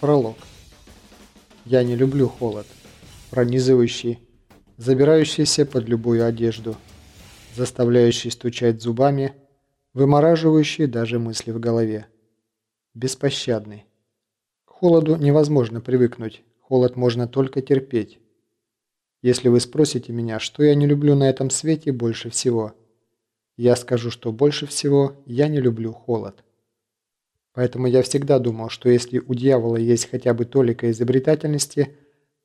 Пролог. Я не люблю холод, пронизывающий, забирающийся под любую одежду, заставляющий стучать зубами, вымораживающий даже мысли в голове. Беспощадный. К холоду невозможно привыкнуть, холод можно только терпеть. Если вы спросите меня, что я не люблю на этом свете больше всего, я скажу, что больше всего я не люблю холод. Поэтому я всегда думал, что если у дьявола есть хотя бы толика изобретательности,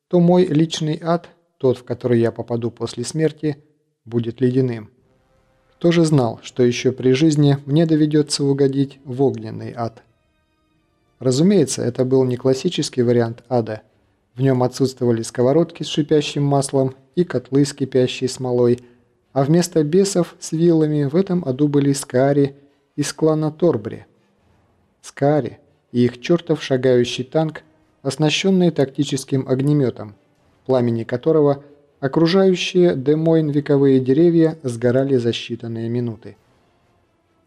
то мой личный ад, тот, в который я попаду после смерти, будет ледяным. Кто же знал, что еще при жизни мне доведется угодить в огненный ад? Разумеется, это был не классический вариант ада. В нем отсутствовали сковородки с шипящим маслом и котлы с кипящей смолой, а вместо бесов с вилами в этом аду были скари из клана Торбри – Скари и их чертов шагающий танк, оснащенные тактическим огнеметом, пламени которого окружающие Демойн вековые деревья сгорали за считанные минуты.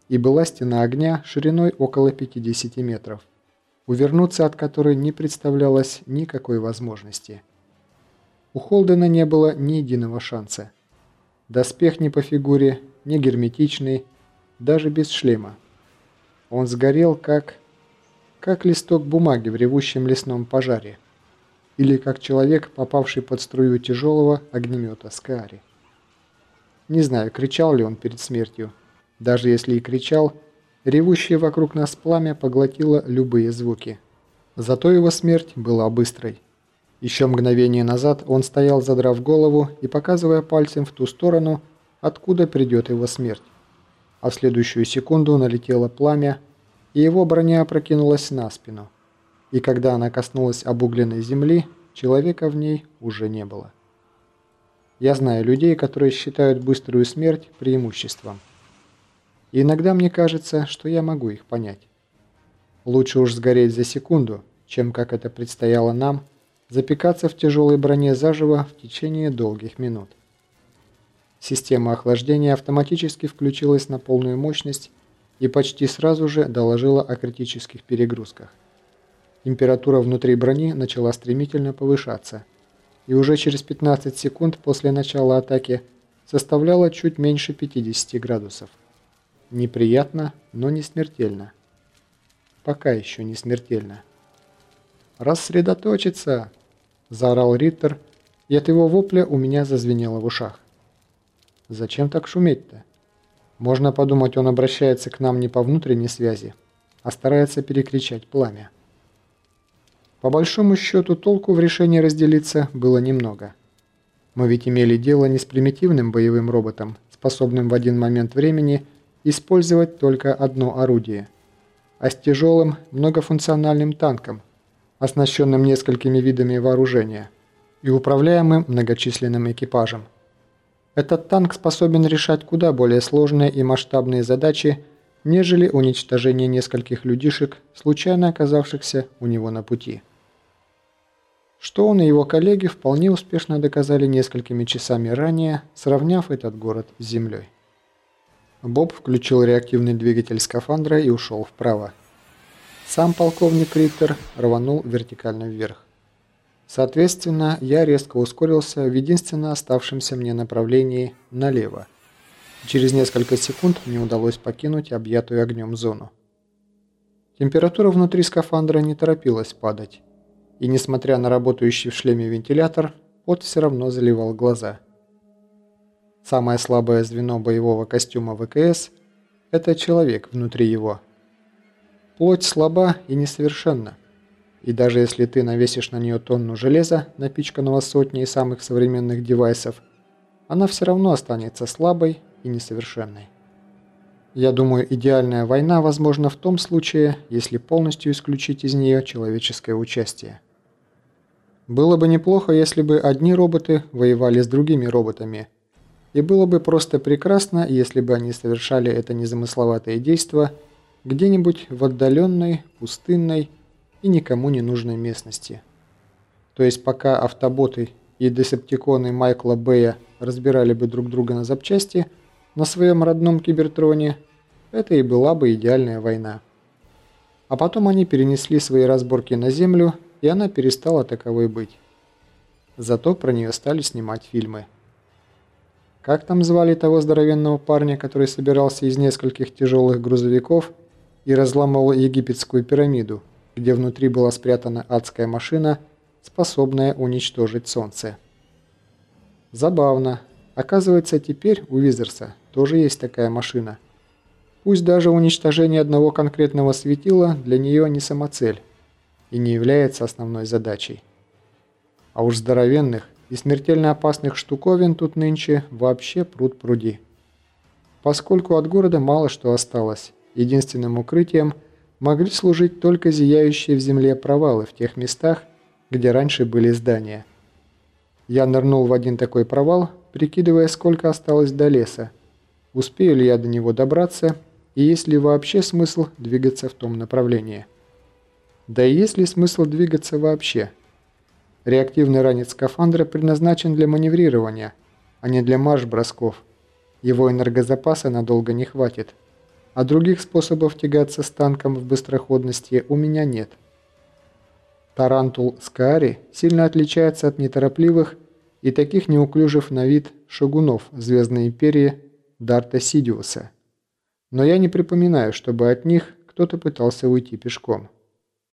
И была стена огня шириной около 50 метров, увернуться от которой не представлялось никакой возможности. У Холдена не было ни единого шанса. Доспех не по фигуре, не герметичный, даже без шлема. Он сгорел как... как листок бумаги в ревущем лесном пожаре. Или как человек, попавший под струю тяжелого огнемета Скари. Не знаю, кричал ли он перед смертью. Даже если и кричал, ревущее вокруг нас пламя поглотило любые звуки. Зато его смерть была быстрой. Еще мгновение назад он стоял, задрав голову и показывая пальцем в ту сторону, откуда придет его смерть а в следующую секунду налетело пламя, и его броня опрокинулась на спину. И когда она коснулась обугленной земли, человека в ней уже не было. Я знаю людей, которые считают быструю смерть преимуществом. И иногда мне кажется, что я могу их понять. Лучше уж сгореть за секунду, чем, как это предстояло нам, запекаться в тяжелой броне заживо в течение долгих минут. Система охлаждения автоматически включилась на полную мощность и почти сразу же доложила о критических перегрузках. Температура внутри брони начала стремительно повышаться, и уже через 15 секунд после начала атаки составляла чуть меньше 50 градусов. Неприятно, но не смертельно. Пока еще не смертельно. «Рассредоточиться!» – заорал Риттер, и от его вопля у меня зазвенело в ушах. Зачем так шуметь-то? Можно подумать, он обращается к нам не по внутренней связи, а старается перекричать пламя. По большому счету, толку в решении разделиться было немного. Мы ведь имели дело не с примитивным боевым роботом, способным в один момент времени использовать только одно орудие, а с тяжелым многофункциональным танком, оснащенным несколькими видами вооружения и управляемым многочисленным экипажем – этот танк способен решать куда более сложные и масштабные задачи, нежели уничтожение нескольких людишек, случайно оказавшихся у него на пути. Что он и его коллеги вполне успешно доказали несколькими часами ранее, сравняв этот город с землей. Боб включил реактивный двигатель скафандра и ушел вправо. Сам полковник Риттер рванул вертикально вверх. Соответственно, я резко ускорился в единственно оставшемся мне направлении налево. Через несколько секунд мне удалось покинуть объятую огнем зону. Температура внутри скафандра не торопилась падать, и несмотря на работающий в шлеме вентилятор, пот все равно заливал глаза. Самое слабое звено боевого костюма ВКС – это человек внутри его. Плоть слаба и несовершенна – и даже если ты навесишь на нее тонну железа, напичканного сотней самых современных девайсов, она все равно останется слабой и несовершенной. Я думаю, идеальная война возможна в том случае, если полностью исключить из нее человеческое участие. Было бы неплохо, если бы одни роботы воевали с другими роботами, и было бы просто прекрасно, если бы они совершали это незамысловатое действо где-нибудь в отдаленной, пустынной, и никому не нужной местности. То есть пока автоботы и десептиконы Майкла Бэя разбирали бы друг друга на запчасти на своем родном Кибертроне, это и была бы идеальная война. А потом они перенесли свои разборки на Землю, и она перестала таковой быть. Зато про нее стали снимать фильмы. Как там звали того здоровенного парня, который собирался из нескольких тяжелых грузовиков и разломал египетскую пирамиду, где внутри была спрятана адская машина, способная уничтожить Солнце? Забавно. Оказывается, теперь у Визерса тоже есть такая машина. Пусть даже уничтожение одного конкретного светила для нее не самоцель и не является основной задачей. А уж здоровенных и смертельно опасных штуковин тут нынче вообще пруд пруди. Поскольку от города мало что осталось, единственным укрытием могли служить только зияющие в земле провалы в тех местах, где раньше были здания. Я нырнул в один такой провал, прикидывая, сколько осталось до леса, успею ли я до него добраться и есть ли вообще смысл двигаться в том направлении. Да и есть ли смысл двигаться вообще? Реактивный ранец скафандра предназначен для маневрирования, а не для марш-бросков. Его энергозапаса надолго не хватит. А других способов тягаться с танком в быстроходности у меня нет. Тарантул Скаари сильно отличается от неторопливых и таких неуклюжих на вид шагунов Звездной Империи Дарта Сидиуса. Но я не припоминаю, чтобы от них кто-то пытался уйти пешком.